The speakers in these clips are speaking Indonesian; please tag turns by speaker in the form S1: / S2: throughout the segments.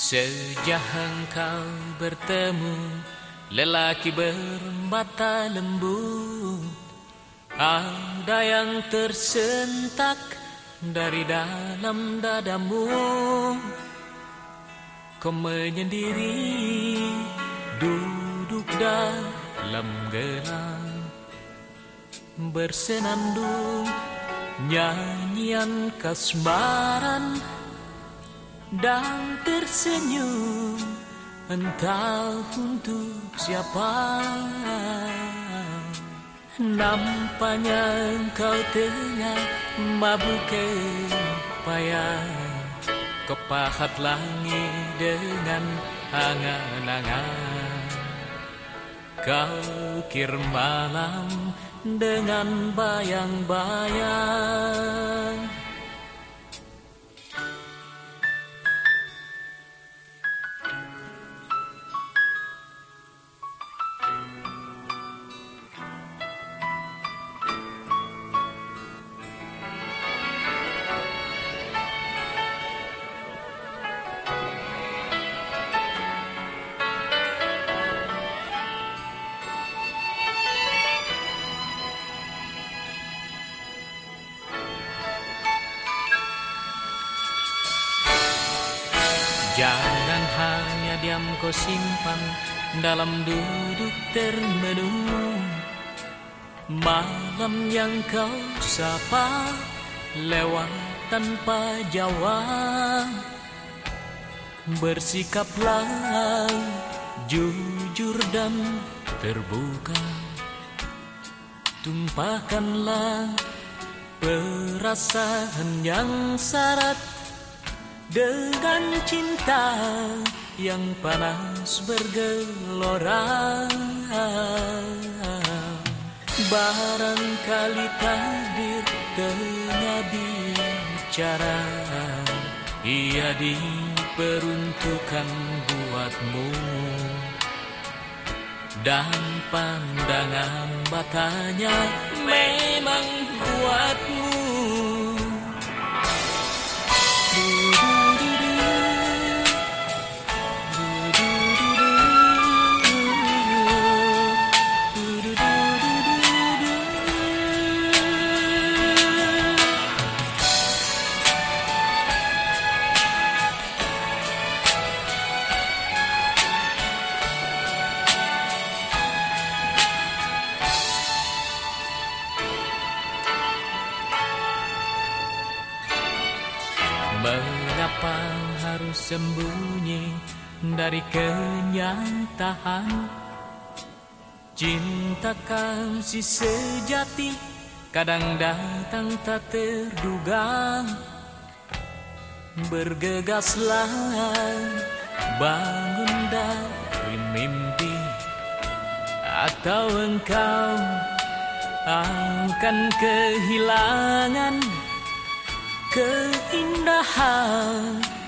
S1: Sejak engkau bertemu Lelaki bermata lembu Ada yang tersentak Dari dalam dadamu. Kau menyendiri Duduk dalam gelap Bersenandung Nyanyian kasmaran dan tersenyum entah untuk siapa. Nampaknya engkau tengah mabuk payah kepahat langit dengan angan-angan kau kir malam dengan bayang-bayang Jangan hanya diam kau simpan dalam duduk termenung. Malam yang kau sapa lewat tanpa jawab. Bersikaplah jujur dan terbuka. Tumpahkanlah perasaan yang syarat dengan cinta yang panas bergelora Barangkali takdir tengah bicara. Ia diperuntukkan buatmu. Dan pandangan matanya memang buatmu Mengapa harus sembunyi dari kenyataan? Cinta kasih sejati kadang datang tak terduga. Bergegaslah bangun dari mimpi. Atau engkau akan kehilangan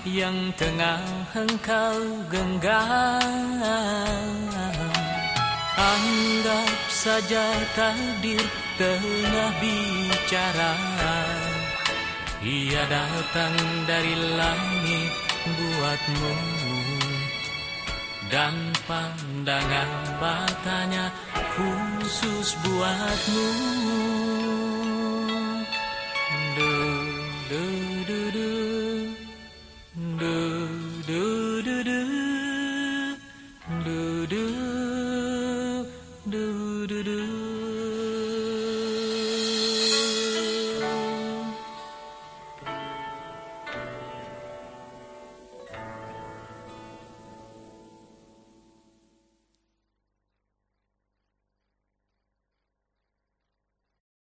S1: yang tengah engkau genggam. Anggap saja takdir tengah bicara. Ia datang dari langit buatmu. Dan pandangan matanya khusus buatmu do do do